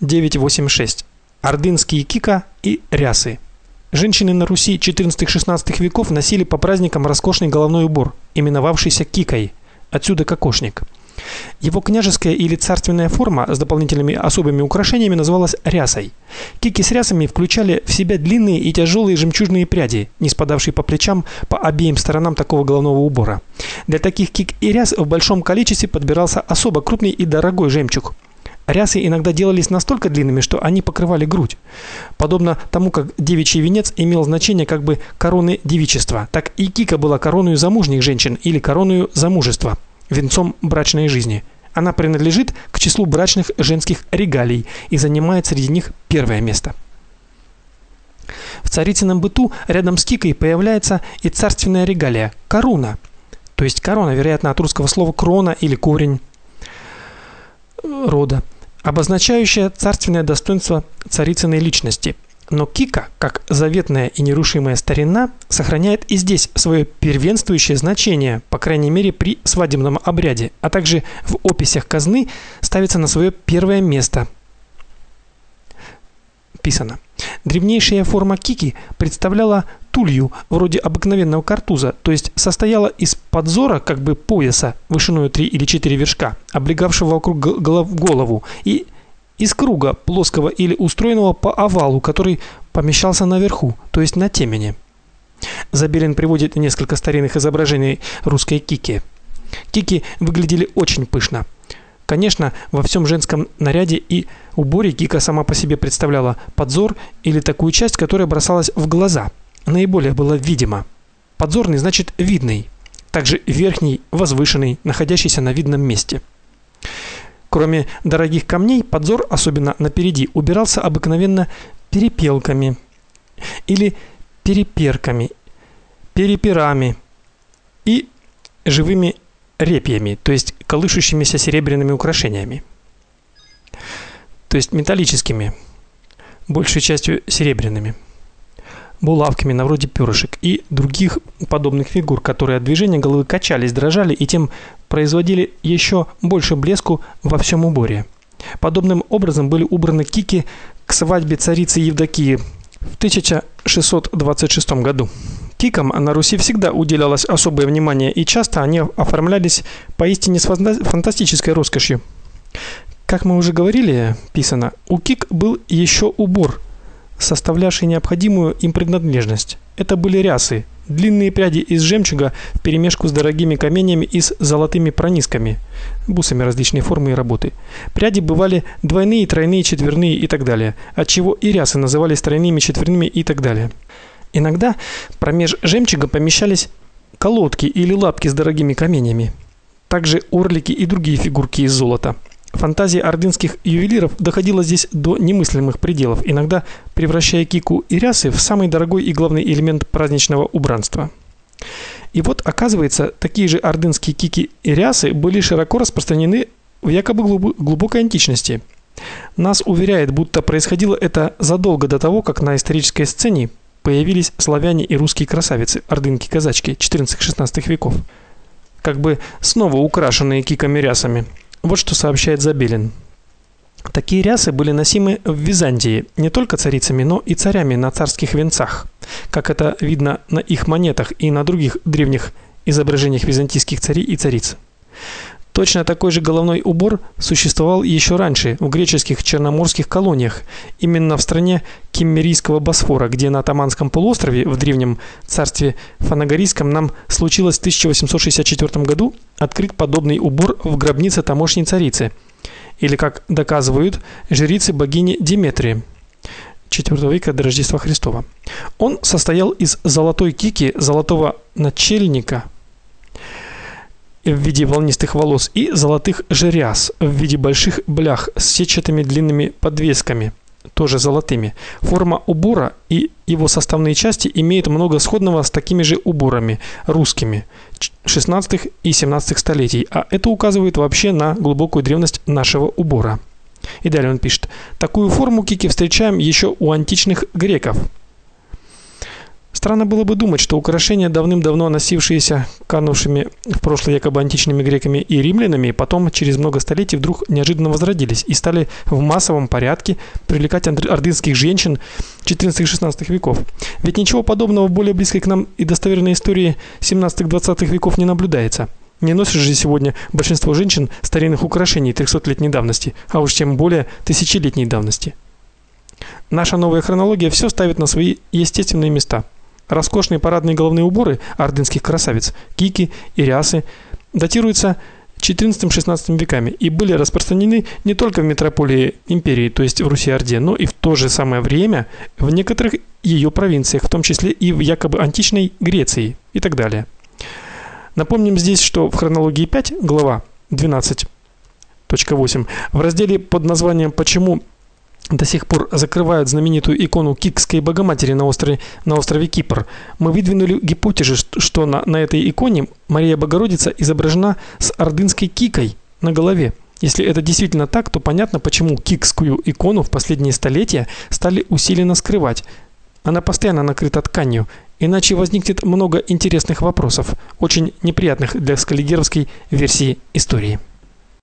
986. Ордынские кика и рясы. Женщины на Руси XIV-XVI веков носили по праздникам роскошный головной убор, именовавшийся кикой. Отсюда кокошник. Его княжеская или царственная форма с дополнительными особыми украшениями называлась рясой. Кики с рясами включали в себя длинные и тяжелые жемчужные пряди, не спадавшие по плечам по обеим сторонам такого головного убора. Для таких кик и ряс в большом количестве подбирался особо крупный и дорогой жемчуг. Рясы иногда делались настолько длинными, что они покрывали грудь. Подобно тому, как девичий венец имел значение как бы короны девичества, так и кика была короной замужних женщин или короной замужества, венцом брачной жизни. Она принадлежит к числу брачных женских регалий и занимает среди них первое место. В царицыном быту рядом с кикой появляется и царственная регалия корона. То есть корона, вероятно, от русского слова крона или корень рода обозначающая царственное достоинство царицыной личности. Но кика, как заветная и нерушимая старина, сохраняет и здесь свое первенствующее значение, по крайней мере, при свадебном обряде, а также в описях казны ставится на свое первое место. Писано: Древнейшая форма кики представляла тулью вроде обыкновенного картуза, то есть состояла из подзора, как бы пояса, вышиной 3 или 4 вершка, облегавшего вокруг голову, и из круга плоского или устроенного по овалу, который помещался наверху, то есть на темени. Забелин приводит несколько старинных изображений русской кики. Кики выглядели очень пышно. Конечно, во всем женском наряде и уборе кика сама по себе представляла подзор или такую часть, которая бросалась в глаза. Наиболее было видимо. Подзорный значит видный. Также верхний, возвышенный, находящийся на видном месте. Кроме дорогих камней, подзор, особенно напереди, убирался обыкновенно перепелками или переперками, перепирами и живыми репьями, то есть колышущимися серебряными украшениями. То есть металлическими, большей частью серебряными. Булавками на вроде перышек и других подобных фигур, которые от движения головы качались, дрожали и тем производили еще больше блеску во всем уборе. Подобным образом были убраны кики к свадьбе царицы Евдокии в 1626 году. Кикам на Руси всегда уделялось особое внимание, и часто они оформлялись поистине с фантастической роскошью. Как мы уже говорили, писано, у кик был еще убор, составлявший необходимую им принадлежность. Это были рясы, длинные пряди из жемчуга вперемешку с дорогими каменями и с золотыми пронизками, бусами различной формы и работы. Пряди бывали двойные, тройные, четверные и так далее, отчего и рясы назывались тройными, четверными и так далее. Иногда промеж жемчуга помещались колодки или лапки с дорогими каменями. Также орлики и другие фигурки из золота. Фантазия ордынских ювелиров доходила здесь до немыслимых пределов, иногда превращая кику и рясы в самый дорогой и главный элемент праздничного убранства. И вот, оказывается, такие же ордынские кики и рясы были широко распространены в якобы глубокой античности. Нас уверяет, будто происходило это задолго до того, как на исторической сцене появились славяне и русские красавицы, ордынки-казачки XIV-XVI веков, как бы снова украшенные киками-рясами. Вот что сообщает Забелин. Такие рясы были носимы в Византии не только царицами, но и царями на царских венцах, как это видно на их монетах и на других древних изображениях византийских царей и цариц. Точно такой же головной убор существовал еще раньше в греческих черноморских колониях, именно в стране Киммерийского Босфора, где на Атаманском полуострове в древнем царстве Фанагорийском нам случилось в 1864 году открыть подобный убор в гробнице тамошней царицы, или как доказывают жрицы богини Диметрии. IV века до Рождества Христова. Он состоял из золотой кики, золотого начальника, в виде волнистых волос и золотых жеряз в виде больших блях с сетчатыми длинными подвесками, тоже золотыми. Форма убора и его составные части имеют много сходного с такими же уборами русскими 16 и 17 столетий, а это указывает вообще на глубокую древность нашего убора. И далее он пишет: "Такую форму кики встречаем еще у античных греков. Странно было бы думать, что украшения, давным-давно носившиеся канувшими в прошлое якобы античными греками и римлянами, потом через много столетий вдруг неожиданно возродились и стали в массовом порядке привлекать ордынских женщин XIV-XVI веков. Ведь ничего подобного в более близкой к нам и достоверной истории 17-20 веков не наблюдается. Не носят же сегодня большинство женщин старинных украшений 300-летней давности, а уж тем более тысячелетней давности. Наша новая хронология все ставит на свои естественные места – Роскошные парадные головные уборы ордынских красавиц, кики и рясы датируются XIV-XVI веками и были распространены не только в метрополии империи, то есть в Руси-Орде, но и в то же самое время в некоторых ее провинциях, в том числе и в якобы античной Греции и так далее. Напомним здесь, что в хронологии 5, глава 12.8, в разделе под названием Почему до сих пор закрывают знаменитую икону Кикской Богоматери на острове на острове Кипр. Мы выдвинули гипотезу, что на на этой иконе Мария Богородица изображена с ордынской кикой на голове. Если это действительно так, то понятно, почему кикскую икону в последние столетия стали усиленно скрывать. Она постоянно накрыта тканью, иначе возникнет много интересных вопросов, очень неприятных для скаллигеровской версии истории.